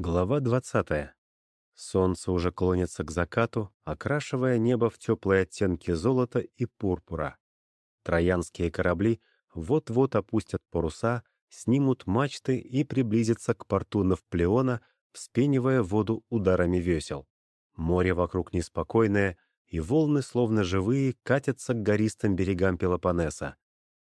Глава 20. Солнце уже клонится к закату, окрашивая небо в теплые оттенки золота и пурпура. Троянские корабли вот-вот опустят паруса, снимут мачты и приблизятся к порту Навплеона, вспенивая воду ударами весел. Море вокруг неспокойное, и волны, словно живые, катятся к гористым берегам Пелопоннеса.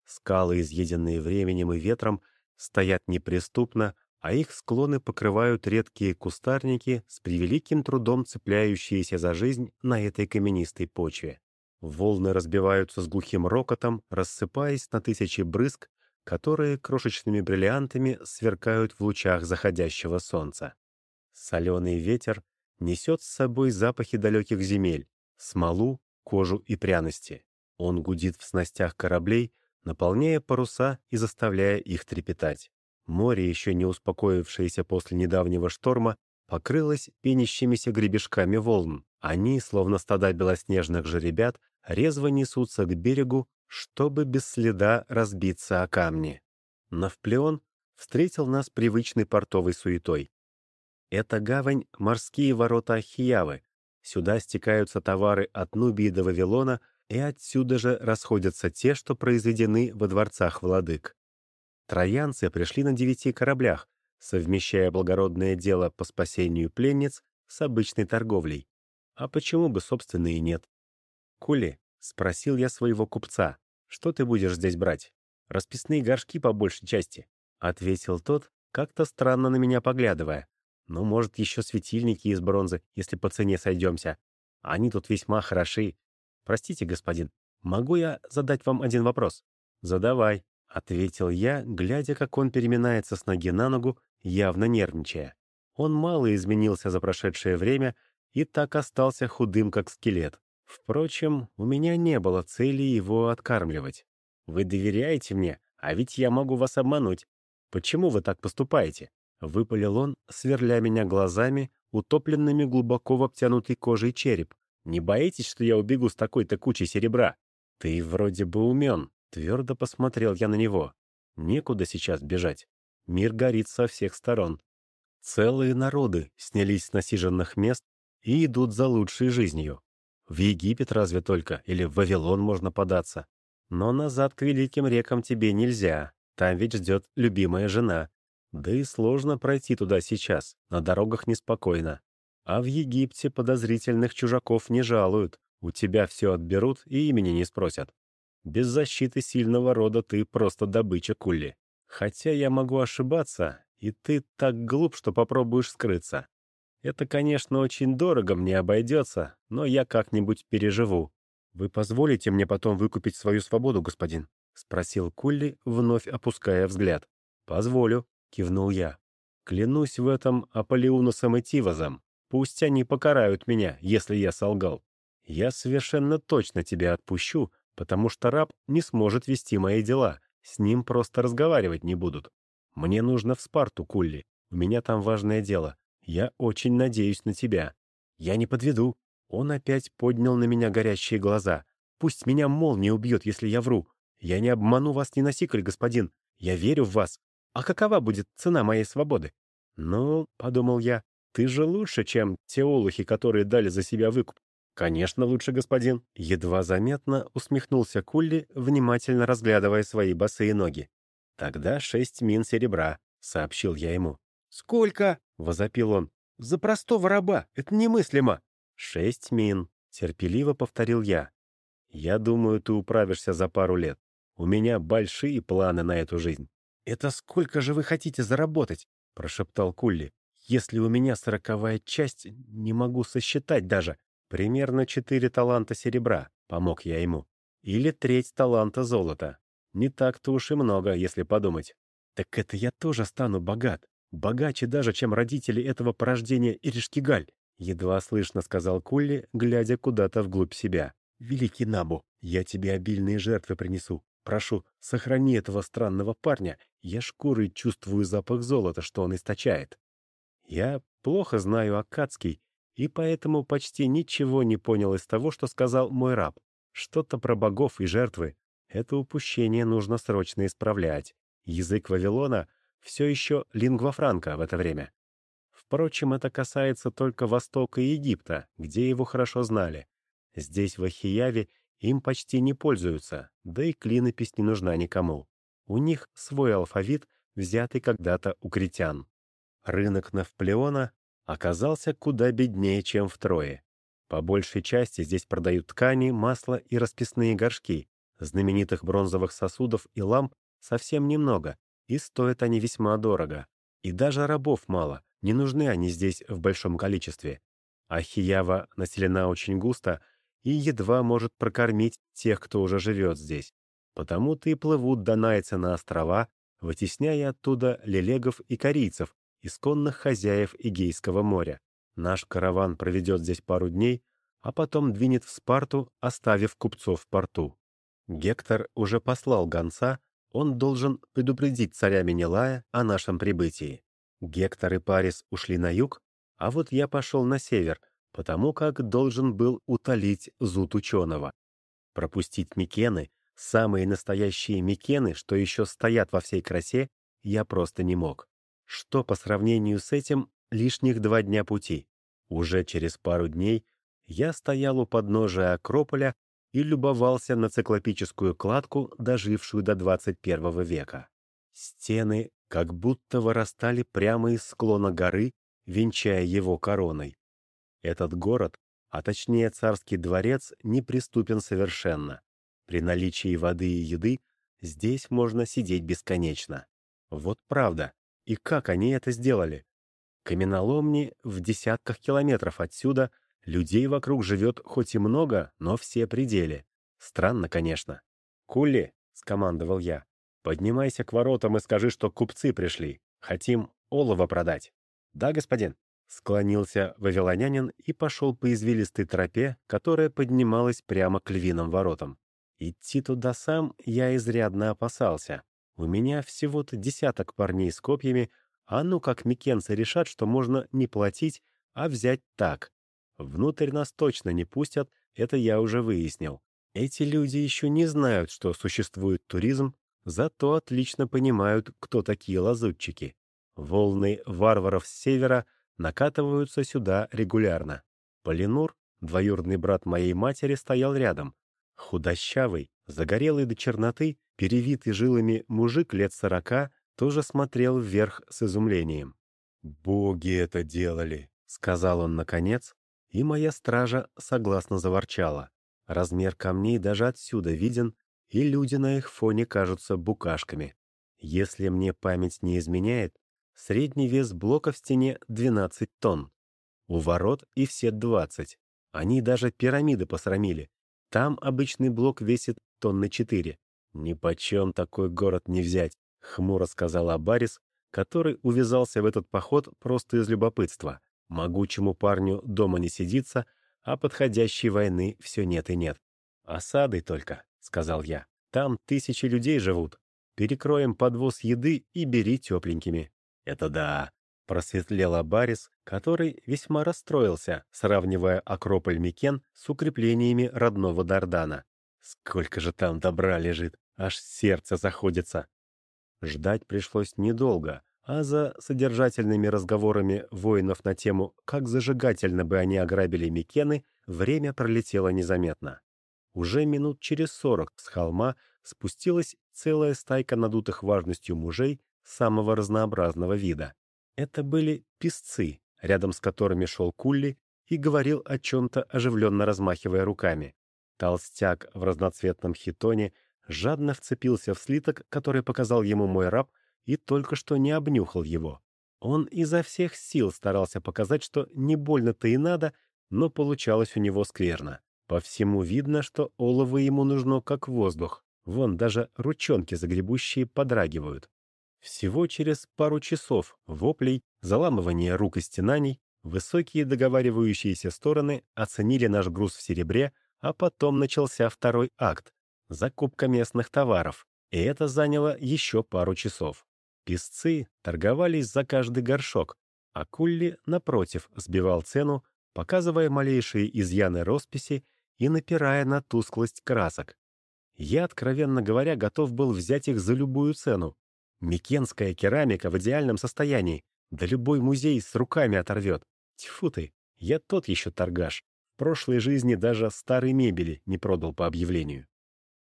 Скалы, изъеденные временем и ветром, стоят неприступно, а их склоны покрывают редкие кустарники, с превеликим трудом цепляющиеся за жизнь на этой каменистой почве. Волны разбиваются с глухим рокотом, рассыпаясь на тысячи брызг, которые крошечными бриллиантами сверкают в лучах заходящего солнца. Соленый ветер несет с собой запахи далеких земель, смолу, кожу и пряности. Он гудит в снастях кораблей, наполняя паруса и заставляя их трепетать. Море, еще не успокоившееся после недавнего шторма, покрылось пенящимися гребешками волн. Они, словно стада белоснежных жеребят, резво несутся к берегу, чтобы без следа разбиться о камни. Навплеон встретил нас привычной портовой суетой. Это гавань — морские ворота Ахиявы. Сюда стекаются товары от Нубии до Вавилона, и отсюда же расходятся те, что произведены во дворцах владык. Троянцы пришли на девяти кораблях, совмещая благородное дело по спасению пленниц с обычной торговлей. А почему бы, собственно, и нет? «Кули», — спросил я своего купца, — «что ты будешь здесь брать? Расписные горшки по большей части», — ответил тот, как-то странно на меня поглядывая. «Ну, может, еще светильники из бронзы, если по цене сойдемся. Они тут весьма хороши. Простите, господин, могу я задать вам один вопрос?» «Задавай», — ответил я, глядя, как он переминается с ноги на ногу, явно нервничая. Он мало изменился за прошедшее время и так остался худым, как скелет. Впрочем, у меня не было цели его откармливать. «Вы доверяете мне, а ведь я могу вас обмануть. Почему вы так поступаете?» — выпалил он, сверля меня глазами, утопленными глубоко в обтянутой кожей череп. «Не боитесь, что я убегу с такой-то кучей серебра? Ты вроде бы умен, Твердо посмотрел я на него. Некуда сейчас бежать. Мир горит со всех сторон. Целые народы снялись с насиженных мест и идут за лучшей жизнью. В Египет разве только, или в Вавилон можно податься. Но назад к великим рекам тебе нельзя, там ведь ждет любимая жена. Да и сложно пройти туда сейчас, на дорогах неспокойно. А в Египте подозрительных чужаков не жалуют, у тебя все отберут и имени не спросят. Без защиты сильного рода ты просто добыча кули. Хотя я могу ошибаться, и ты так глуп, что попробуешь скрыться. Это, конечно, очень дорого мне обойдется, но я как-нибудь переживу. Вы позволите мне потом выкупить свою свободу, господин? — спросил Кулли, вновь опуская взгляд. «Позволю», — кивнул я. «Клянусь в этом Аполеунусом и Тивозом. Пусть они покарают меня, если я солгал. Я совершенно точно тебя отпущу, потому что раб не сможет вести мои дела, с ним просто разговаривать не будут. Мне нужно в Спарту, Кулли, у меня там важное дело. Я очень надеюсь на тебя. Я не подведу. Он опять поднял на меня горящие глаза. Пусть меня молния убьет, если я вру. Я не обману вас ни на сиколь, господин. Я верю в вас. А какова будет цена моей свободы? Ну, — подумал я, — ты же лучше, чем те олухи, которые дали за себя выкуп. «Конечно, лучше, господин». Едва заметно усмехнулся Кулли, внимательно разглядывая свои босые ноги. «Тогда шесть мин серебра», — сообщил я ему. «Сколько?» — возопил он. «За простого раба! Это немыслимо!» «Шесть мин», — терпеливо повторил я. «Я думаю, ты управишься за пару лет. У меня большие планы на эту жизнь». «Это сколько же вы хотите заработать?» — прошептал Кулли. «Если у меня сороковая часть, не могу сосчитать даже. Примерно четыре таланта серебра, помог я ему. Или треть таланта золота. Не так-то уж и много, если подумать. Так это я тоже стану богат. Богаче даже, чем родители этого порождения Иришкигаль. Едва слышно сказал Кулли, глядя куда-то вглубь себя. «Великий Набу, я тебе обильные жертвы принесу. Прошу, сохрани этого странного парня. Я шкурой чувствую запах золота, что он источает». Я плохо знаю Акадский и поэтому почти ничего не понял из того, что сказал мой раб. Что-то про богов и жертвы. Это упущение нужно срочно исправлять. Язык Вавилона все еще лингва франка в это время. Впрочем, это касается только Востока и Египта, где его хорошо знали. Здесь, в Ахияве, им почти не пользуются, да и клинопись не нужна никому. У них свой алфавит, взятый когда-то у критян. Рынок Навплеона оказался куда беднее, чем втрое. По большей части здесь продают ткани, масло и расписные горшки. Знаменитых бронзовых сосудов и ламп совсем немного, и стоят они весьма дорого. И даже рабов мало, не нужны они здесь в большом количестве. Ахиява населена очень густо и едва может прокормить тех, кто уже живет здесь. Потому-то и плывут донайцы на острова, вытесняя оттуда лелегов и корейцев, исконных хозяев Игейского моря. Наш караван проведет здесь пару дней, а потом двинет в Спарту, оставив купцов в порту. Гектор уже послал гонца, он должен предупредить царя Менелая о нашем прибытии. Гектор и Парис ушли на юг, а вот я пошел на север, потому как должен был утолить зуд ученого. Пропустить Микены, самые настоящие Микены, что еще стоят во всей красе, я просто не мог. Что по сравнению с этим лишних два дня пути? Уже через пару дней я стоял у подножия Акрополя и любовался на циклопическую кладку, дожившую до 21 века. Стены как будто вырастали прямо из склона горы, венчая его короной. Этот город, а точнее царский дворец, неприступен совершенно. При наличии воды и еды здесь можно сидеть бесконечно. Вот правда. И как они это сделали? Каменоломни в десятках километров отсюда, людей вокруг живет хоть и много, но все пределы. Странно, конечно. «Кули», — скомандовал я, — «поднимайся к воротам и скажи, что купцы пришли. Хотим олово продать». «Да, господин», — склонился вавилонянин и пошел по извилистой тропе, которая поднималась прямо к львиным воротам. Идти туда сам я изрядно опасался. У меня всего-то десяток парней с копьями, а ну как микенцы решат, что можно не платить, а взять так. Внутрь нас точно не пустят, это я уже выяснил. Эти люди еще не знают, что существует туризм, зато отлично понимают, кто такие лазутчики. Волны варваров с севера накатываются сюда регулярно. Полинур, двоюродный брат моей матери, стоял рядом. Худощавый, загорелый до черноты, Перевитый жилами мужик лет сорока тоже смотрел вверх с изумлением. «Боги это делали!» — сказал он наконец, и моя стража согласно заворчала. Размер камней даже отсюда виден, и люди на их фоне кажутся букашками. Если мне память не изменяет, средний вес блока в стене 12 тонн. У ворот и все 20. Они даже пирамиды посрамили. Там обычный блок весит тонны 4. «Ни почем такой город не взять», — хмуро сказал Абарис, который увязался в этот поход просто из любопытства. Могучему парню дома не сидится, а подходящей войны все нет и нет. «Осады только», — сказал я. «Там тысячи людей живут. Перекроем подвоз еды и бери тепленькими». «Это да», — просветлел Абарис, который весьма расстроился, сравнивая Акрополь Микен с укреплениями родного Дардана. «Сколько же там добра лежит! Аж сердце заходится. Ждать пришлось недолго, а за содержательными разговорами воинов на тему, как зажигательно бы они ограбили Микены, время пролетело незаметно. Уже минут через сорок с холма спустилась целая стайка надутых важностью мужей самого разнообразного вида. Это были песцы, рядом с которыми шел Кулли и говорил о чем-то, оживленно размахивая руками. Толстяк в разноцветном хитоне — жадно вцепился в слиток, который показал ему мой раб, и только что не обнюхал его. Он изо всех сил старался показать, что не больно-то и надо, но получалось у него скверно. По всему видно, что олово ему нужно как воздух. Вон даже ручонки загребущие подрагивают. Всего через пару часов воплей, заламывания рук и стенаний, высокие договаривающиеся стороны оценили наш груз в серебре, а потом начался второй акт, закупка местных товаров, и это заняло еще пару часов. Песцы торговались за каждый горшок, а Кулли, напротив, сбивал цену, показывая малейшие изъяны росписи и напирая на тусклость красок. Я, откровенно говоря, готов был взять их за любую цену. Микенская керамика в идеальном состоянии, Да любой музей с руками оторвет. Тьфу ты, я тот еще торгаш. В прошлой жизни даже старой мебели не продал по объявлению.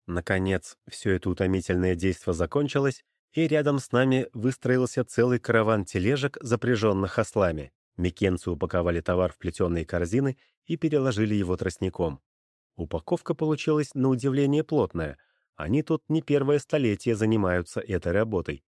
Наконец, все это утомительное действо закончилось, и рядом с нами выстроился целый караван тележек, запряженных ослами. Микенцы упаковали товар в плетеные корзины и переложили его тростником. Упаковка получилась на удивление плотная. Они тут не первое столетие занимаются этой работой.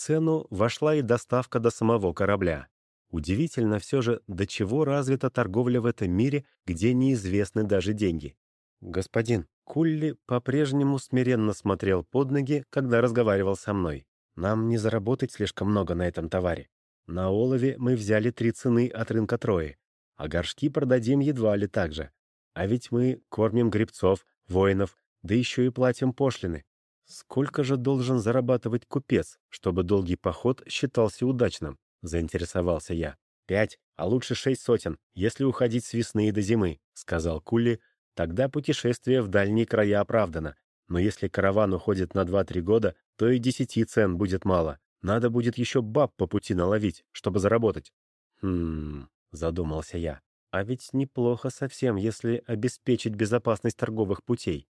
Цену вошла и доставка до самого корабля. Удивительно все же, до чего развита торговля в этом мире, где неизвестны даже деньги. Господин Кулли по-прежнему смиренно смотрел под ноги, когда разговаривал со мной. Нам не заработать слишком много на этом товаре. На олове мы взяли три цены от рынка Трои, а горшки продадим едва ли так же. А ведь мы кормим грибцов, воинов, да еще и платим пошлины. Сколько же должен зарабатывать купец, чтобы долгий поход считался удачным? Заинтересовался я. Пять, а лучше шесть сотен, если уходить с весны до зимы, сказал Кулли. Тогда путешествие в дальние края оправдано. Но если караван уходит на два-три года, то и десяти цен будет мало. Надо будет еще баб по пути наловить, чтобы заработать. Хм, задумался я. А ведь неплохо совсем, если обеспечить безопасность торговых путей.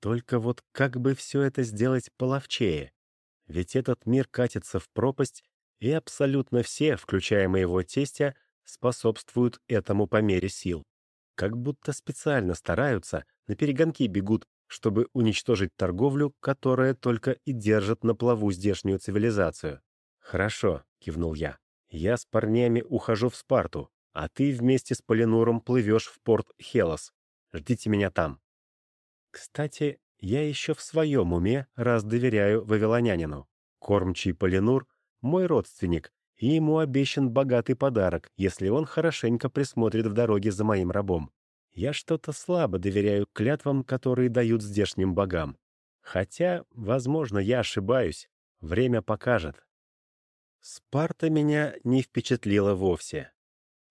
Только вот как бы все это сделать половчее? Ведь этот мир катится в пропасть, и абсолютно все, включая моего тестя, способствуют этому по мере сил. Как будто специально стараются, на перегонки бегут, чтобы уничтожить торговлю, которая только и держит на плаву здешнюю цивилизацию. «Хорошо», — кивнул я. «Я с парнями ухожу в Спарту, а ты вместе с Полинуром плывешь в порт Хелос. Ждите меня там». Кстати, я еще в своем уме раз доверяю вавилонянину. Кормчий Полинур — мой родственник, и ему обещан богатый подарок, если он хорошенько присмотрит в дороге за моим рабом. Я что-то слабо доверяю клятвам, которые дают здешним богам. Хотя, возможно, я ошибаюсь. Время покажет. Спарта меня не впечатлила вовсе.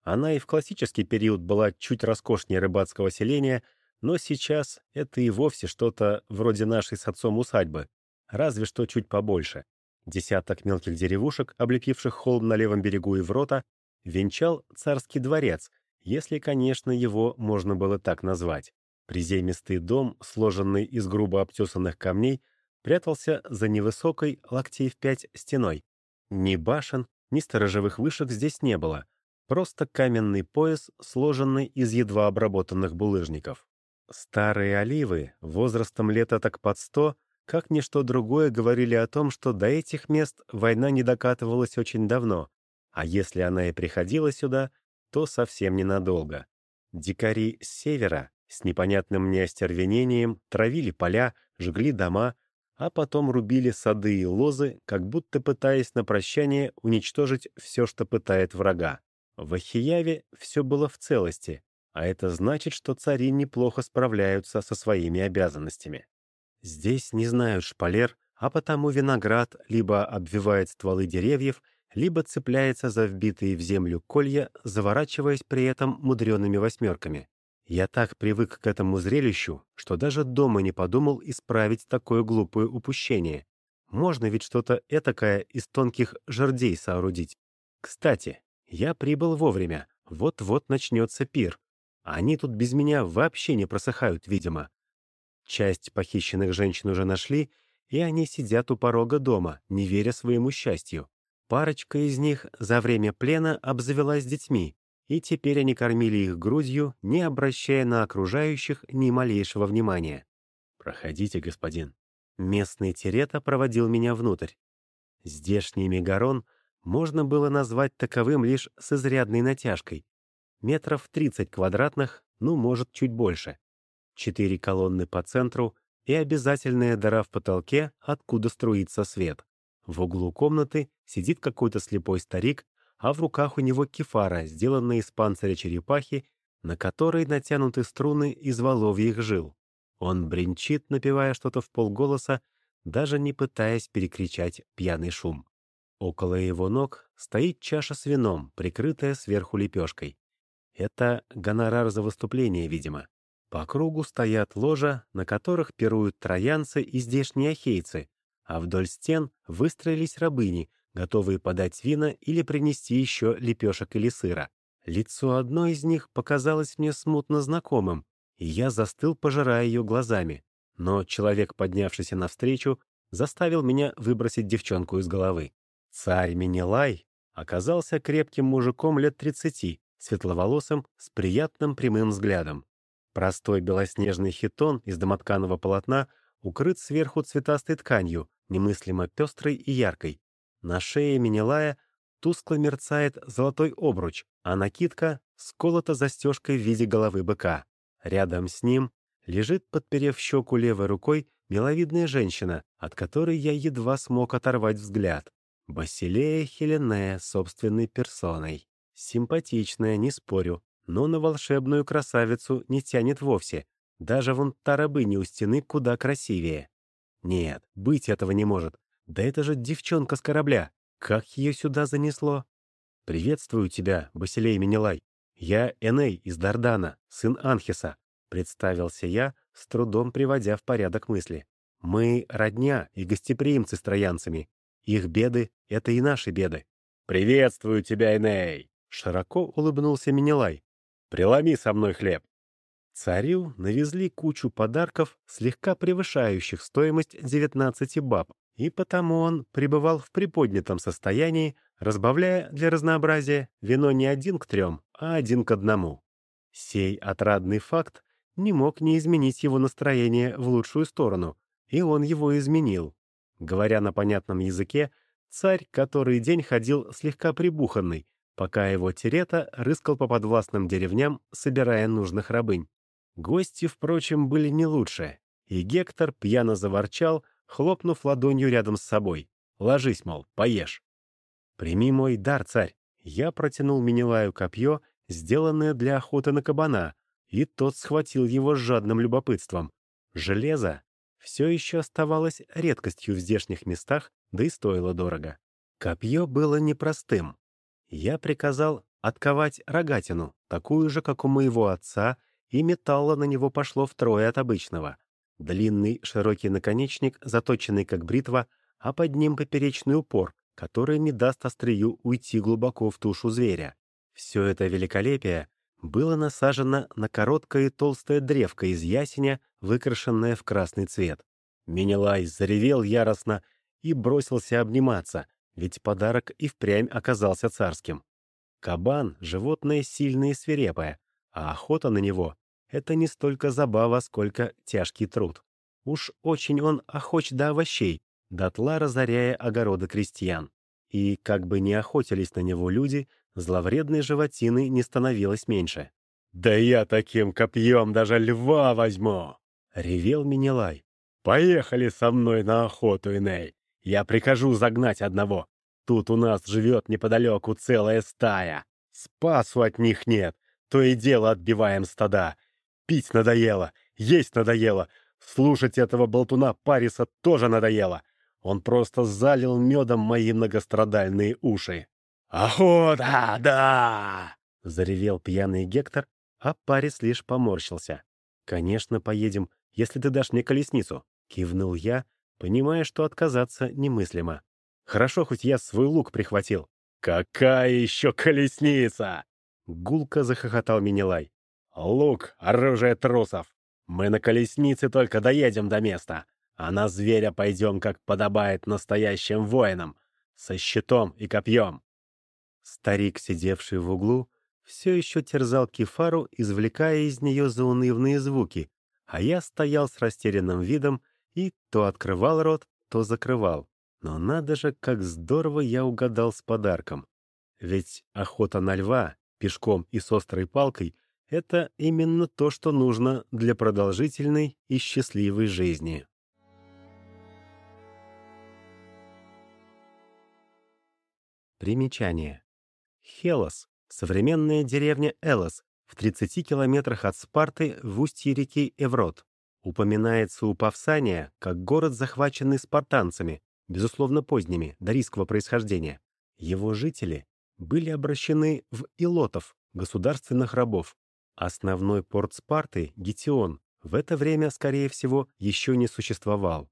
Она и в классический период была чуть роскошнее рыбацкого селения — но сейчас это и вовсе что-то вроде нашей с отцом усадьбы, разве что чуть побольше. Десяток мелких деревушек, облепивших холм на левом берегу и врота, венчал царский дворец, если, конечно, его можно было так назвать. Приземистый дом, сложенный из грубо обтесанных камней, прятался за невысокой, локтей в пять, стеной. Ни башен, ни сторожевых вышек здесь не было, просто каменный пояс, сложенный из едва обработанных булыжников. Старые оливы, возрастом лета так под сто, как ничто другое говорили о том, что до этих мест война не докатывалась очень давно, а если она и приходила сюда, то совсем ненадолго. Дикари с севера с непонятным мне остервенением травили поля, жгли дома, а потом рубили сады и лозы, как будто пытаясь на прощание уничтожить все, что пытает врага. В Ахияве все было в целости, а это значит, что цари неплохо справляются со своими обязанностями. Здесь не знают шпалер, а потому виноград либо обвивает стволы деревьев, либо цепляется за вбитые в землю колья, заворачиваясь при этом мудреными восьмерками. Я так привык к этому зрелищу, что даже дома не подумал исправить такое глупое упущение. Можно ведь что-то этакое из тонких жердей соорудить. Кстати, я прибыл вовремя, вот-вот начнется пир. Они тут без меня вообще не просыхают, видимо. Часть похищенных женщин уже нашли, и они сидят у порога дома, не веря своему счастью. Парочка из них за время плена обзавелась детьми, и теперь они кормили их грудью, не обращая на окружающих ни малейшего внимания. «Проходите, господин». Местный Терета проводил меня внутрь. Здешний Мегарон можно было назвать таковым лишь с изрядной натяжкой метров 30 квадратных, ну, может, чуть больше. Четыре колонны по центру и обязательная дыра в потолке, откуда струится свет. В углу комнаты сидит какой-то слепой старик, а в руках у него кефара, сделанная из панциря черепахи, на которой натянуты струны из воловьих жил. Он бренчит, напевая что-то в полголоса, даже не пытаясь перекричать пьяный шум. Около его ног стоит чаша с вином, прикрытая сверху лепешкой. Это гонорар за выступление, видимо. По кругу стоят ложа, на которых пируют троянцы и здешние ахейцы, а вдоль стен выстроились рабыни, готовые подать вина или принести еще лепешек или сыра. Лицо одной из них показалось мне смутно знакомым, и я застыл, пожирая ее глазами. Но человек, поднявшийся навстречу, заставил меня выбросить девчонку из головы. Царь Минилай оказался крепким мужиком лет тридцати, светловолосым, с приятным прямым взглядом. Простой белоснежный хитон из домотканого полотна укрыт сверху цветастой тканью, немыслимо пестрой и яркой. На шее Минилая тускло мерцает золотой обруч, а накидка сколота застежкой в виде головы быка. Рядом с ним лежит, подперев щеку левой рукой, миловидная женщина, от которой я едва смог оторвать взгляд. Басилея Хеленея собственной персоной. Симпатичная, не спорю, но на волшебную красавицу не тянет вовсе. Даже вон та рабыня у стены куда красивее. Нет, быть этого не может. Да это же девчонка с корабля. Как ее сюда занесло? «Приветствую тебя, Басилей Менелай. Я Эней из Дардана, сын Анхиса», — представился я, с трудом приводя в порядок мысли. «Мы родня и гостеприимцы с троянцами. Их беды — это и наши беды». «Приветствую тебя, Эней!» — широко улыбнулся Менелай. «Преломи со мной хлеб». Царю навезли кучу подарков, слегка превышающих стоимость 19 баб, и потому он пребывал в приподнятом состоянии, разбавляя для разнообразия вино не один к трем, а один к одному. Сей отрадный факт не мог не изменить его настроение в лучшую сторону, и он его изменил. Говоря на понятном языке, царь который день ходил слегка прибуханный, пока его терета рыскал по подвластным деревням, собирая нужных рабынь. Гости, впрочем, были не лучше, и Гектор пьяно заворчал, хлопнув ладонью рядом с собой. «Ложись, мол, поешь». «Прими мой дар, царь». Я протянул Минилаю копье, сделанное для охоты на кабана, и тот схватил его с жадным любопытством. Железо все еще оставалось редкостью в здешних местах, да и стоило дорого. Копье было непростым. Я приказал отковать рогатину, такую же, как у моего отца, и металла на него пошло втрое от обычного. Длинный широкий наконечник, заточенный как бритва, а под ним поперечный упор, который не даст острию уйти глубоко в тушу зверя. Все это великолепие было насажено на короткое и толстое древко из ясеня, выкрашенное в красный цвет. Минилай заревел яростно и бросился обниматься, ведь подарок и впрямь оказался царским. Кабан — животное сильное и свирепое, а охота на него это не столько забава, сколько тяжкий труд. Уж очень он охоч до овощей, дотла разоряя огороды крестьян. И, как бы ни охотились на него люди, зловредной животины не становилось меньше. «Да я таким копьем даже льва возьму!» — ревел Минилай. «Поехали со мной на охоту, Иней! Я прикажу загнать одного. Тут у нас живет неподалеку целая стая. Спасу от них нет, то и дело отбиваем стада. Пить надоело, есть надоело. Слушать этого болтуна Париса тоже надоело. Он просто залил медом мои многострадальные уши. «Охота, да!» — заревел пьяный Гектор, а Парис лишь поморщился. «Конечно, поедем, если ты дашь мне колесницу», — кивнул я, понимая, что отказаться немыслимо. «Хорошо, хоть я свой лук прихватил». «Какая еще колесница?» — гулко захохотал Минилай. «Лук — оружие трусов. Мы на колеснице только доедем до места, а на зверя пойдем, как подобает настоящим воинам, со щитом и копьем». Старик, сидевший в углу, все еще терзал кефару, извлекая из нее заунывные звуки, а я стоял с растерянным видом и то открывал рот, то закрывал. Но надо же, как здорово я угадал с подарком. Ведь охота на льва, пешком и с острой палкой — это именно то, что нужно для продолжительной и счастливой жизни. Примечание. Хелос — современная деревня Элос в 30 километрах от Спарты в устье реки Эврот. Упоминается у Павсания как город, захваченный спартанцами, безусловно поздними, дарийского происхождения. Его жители были обращены в илотов, государственных рабов, Основной порт Спарты, Гетион, в это время, скорее всего, еще не существовал.